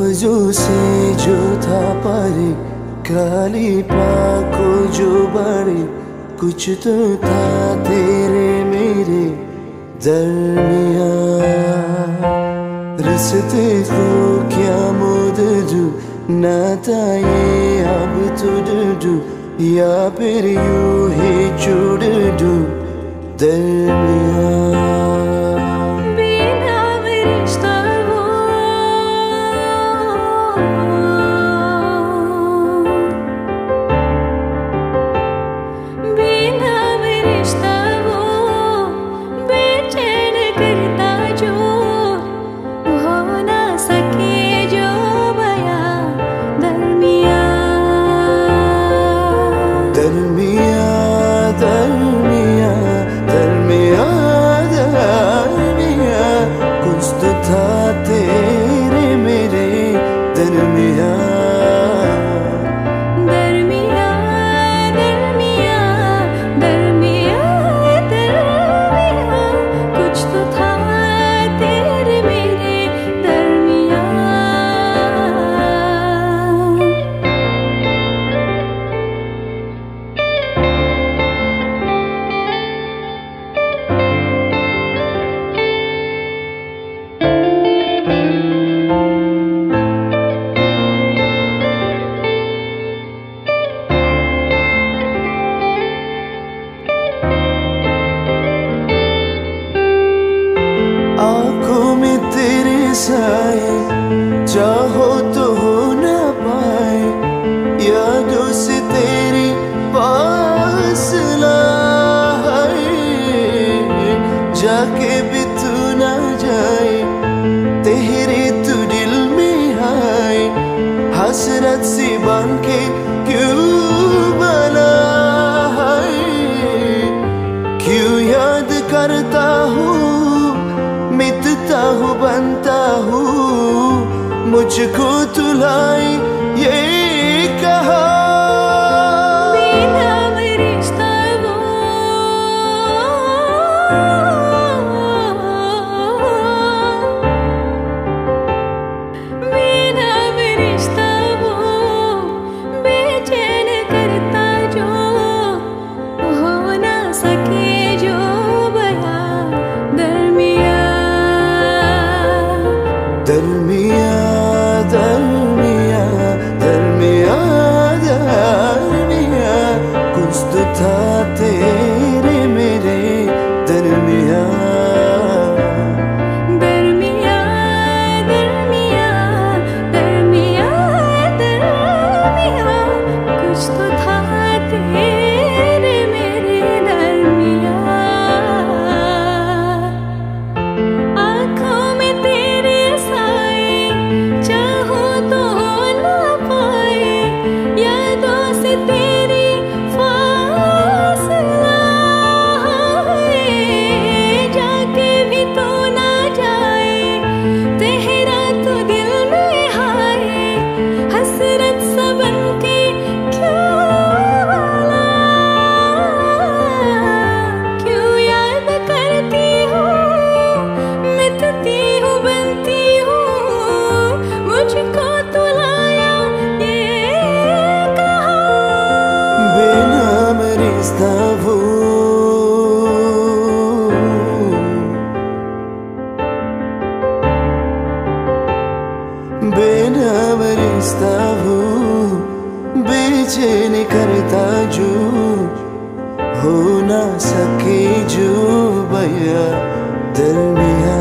लफ्जों से जो था परे, काली पाको जो बड़े, कुछ तो था तेरे मेरे दरमिया रिश्ते को क्या मोद दू? नाता ये अब तो डू या फिर यूँ ही चुड़ दू? दरमिया साए, चाहो तो हो ना पाए, यादों से तेरी पास जाके भी तू ना जाए, तेरे तू दिल में आए, हसरत सी बन के क्यों बना है? क्यों याद करता हूँ, मिटता हूँ, बनता हूँ मुझको तुलाई что так. बेनाम रिश्ता हूँ बेचैन करता जो हो ना सके जो भैया दरमिया